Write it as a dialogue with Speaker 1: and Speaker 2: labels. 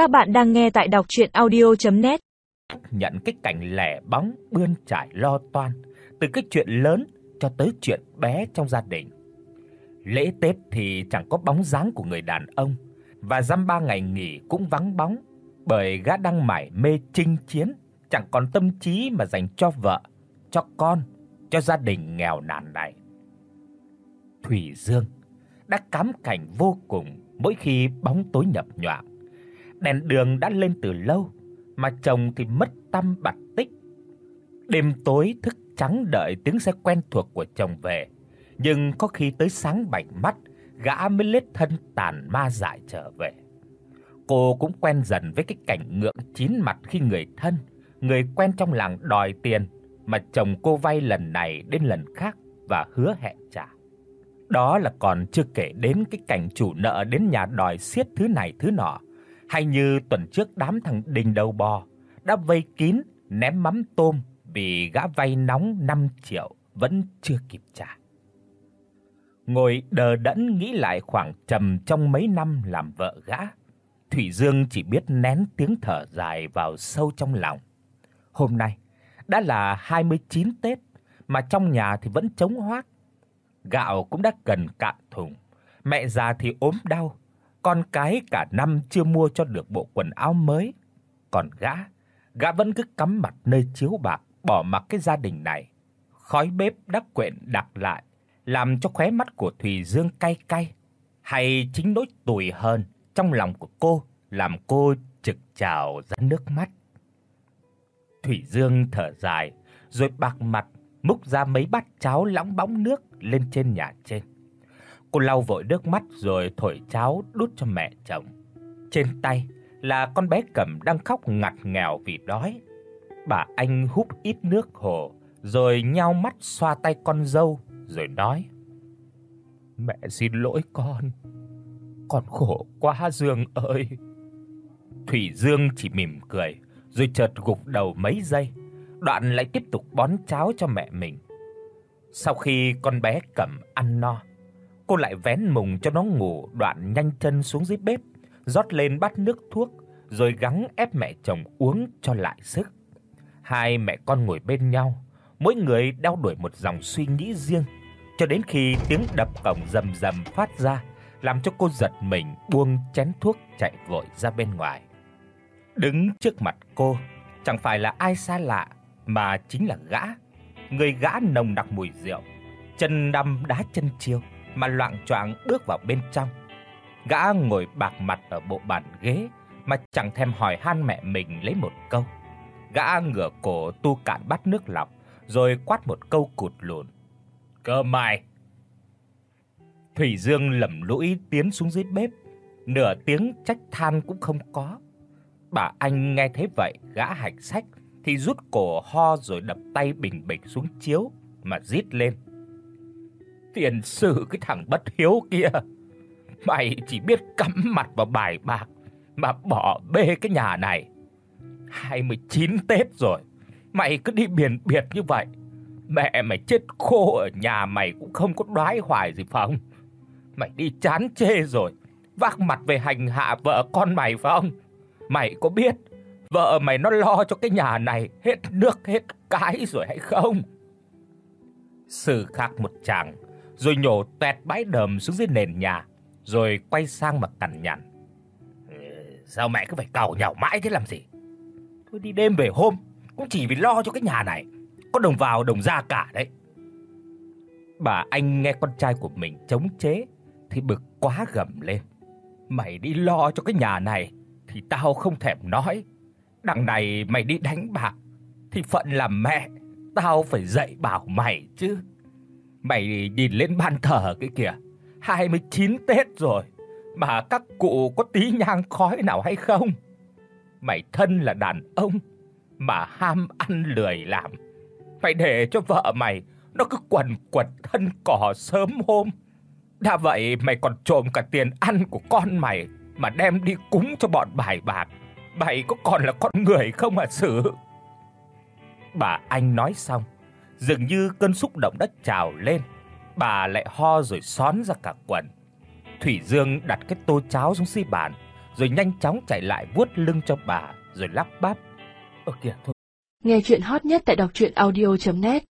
Speaker 1: Các bạn đang nghe tại đọc audio net
Speaker 2: Nhận cái cảnh lẻ bóng bươn trải lo toan, từ cái chuyện lớn cho tới chuyện bé trong gia đình. Lễ Tết thì chẳng có bóng dáng của người đàn ông và dăm ba ngày nghỉ cũng vắng bóng, bởi gã đang mải mê chinh chiến, chẳng còn tâm trí mà dành cho vợ, cho con, cho gia đình nghèo nàn này. Thủy Dương đã cám cảnh vô cùng mỗi khi bóng tối nhập nhoạng. Đèn đường đã lên từ lâu mà chồng thì mất tâm bặt tích. Đêm tối thức trắng đợi tiếng xe quen thuộc của chồng về, nhưng có khi tới sáng bảnh mắt, gã mới lết thân tàn ma dại trở về. Cô cũng quen dần với cái cảnh ngượng chín mặt khi người thân, người quen trong làng đòi tiền mà chồng cô vay lần này đến lần khác và hứa hẹn trả. Đó là còn chưa kể đến cái cảnh chủ nợ đến nhà đòi xiết thứ này thứ nọ, hay như tuần trước đám thằng Đình đầu bò đã vây kín ném mắm tôm vì gã vay nóng 5 triệu vẫn chưa kịp trả. Ngồi đờ đẫn nghĩ lại khoảng trầm trong mấy năm làm vợ gã, Thủy Dương chỉ biết nén tiếng thở dài vào sâu trong lòng. Hôm nay đã là 29 Tết mà trong nhà thì vẫn trống hoác. Gạo cũng đã gần cạn thùng, mẹ già thì ốm đau, con cái cả năm chưa mua cho được bộ quần áo mới, còn gã, gã vẫn cứ cắm mặt nơi chiếu bạc, bỏ mặc cái gia đình này. Khói bếp đắc quyện đặc lại, làm cho khóe mắt của Thùy Dương cay cay, hay chính nỗi tủi hơn trong lòng của cô làm cô trực trào ra nước mắt. Thủy Dương thở dài, rồi bạc mặt múc ra mấy bát cháo lõng bóng nước lên trên nhà trên. Cô lau vội nước mắt rồi thổi cháo đút cho mẹ chồng. Trên tay là con bé Cẩm đang khóc ngặt nghèo vì đói. Bà anh húp ít nước hồ rồi nhao mắt xoa tay con dâu rồi nói: "Mẹ xin lỗi con. Con khổ quá Dương ơi." Thủy Dương chỉ mỉm cười rồi chợt gục đầu mấy giây, đoạn lại tiếp tục bón cháo cho mẹ mình. Sau khi con bé Cẩm ăn no, cô lại vén mùng cho nó ngủ, đoạn nhanh chân xuống dưới bếp, rót lên bát nước thuốc rồi gắng ép mẹ chồng uống cho lại sức. Hai mẹ con ngồi bên nhau, mỗi người đeo đuổi một dòng suy nghĩ riêng, cho đến khi tiếng đập cổng rầm rầm phát ra, làm cho cô giật mình buông chén thuốc chạy vội ra bên ngoài. Đứng trước mặt cô chẳng phải là ai xa lạ mà chính là gã, người gã nồng đặc mùi rượu, chân đăm đá chân chiêu mà loạng choạng bước vào bên trong. Gã ngồi bạc mặt ở bộ bàn ghế mà chẳng thèm hỏi han mẹ mình lấy một câu. Gã ngửa cổ tu cạn bát nước lọc rồi quát một câu cụt lùn. "Cơ mày." Thủy Dương lầm lũi tiến xuống dưới bếp, nửa tiếng trách than cũng không có. Bà anh nghe thấy vậy, gã hạch sách thì rút cổ ho rồi đập tay bình bịch xuống chiếu mà rít lên. Tiền sử cái thằng bất hiếu kia, mày chỉ biết cắm mặt vào bài bạc mà bỏ bê cái nhà này. 29 Tết rồi, mày cứ đi biển biệt như vậy. Mẹ mày chết khô ở nhà mày cũng không có đoái hoài gì phải không? Mày đi chán chê rồi, vác mặt về hành hạ vợ con mày phải không? Mày có biết vợ mày nó lo cho cái nhà này hết nước hết cái rồi hay không? Sư khạc một chàng, rồi nhổ tẹt bãi đờm xuống dưới nền nhà, rồi quay sang mà cằn nhằn. Sao mẹ cứ phải càu nhàu mãi thế làm gì? Tôi đi đêm về hôm cũng chỉ vì lo cho cái nhà này, có đồng vào đồng ra cả đấy. Bà anh nghe con trai của mình chống chế thì bực quá gầm lên. Mày đi lo cho cái nhà này thì tao không thèm nói. Đằng này mày đi đánh bạc thì phận làm mẹ, tao phải dạy bảo mày chứ. Mày nhìn lên ban thờ cái kìa, 29 Tết rồi mà các cụ có tí nhang khói nào hay không? Mày thân là đàn ông mà ham ăn lười làm. Mày để cho vợ mày nó cứ quần quật thân cỏ sớm hôm. Đã vậy mày còn trộm cả tiền ăn của con mày mà đem đi cúng cho bọn bài bạc. Mày có còn là con người không mà xử? Bà anh nói xong, dường như cơn xúc động đã trào lên, bà lại ho rồi xón ra cả quần. Thủy Dương đặt cái tô cháo xuống xi bàn, rồi nhanh chóng chạy lại vuốt lưng cho bà rồi lắp bắp: "Ơ kìa thôi."
Speaker 3: Nghe truyện hot nhất tại doctruyenaudio.net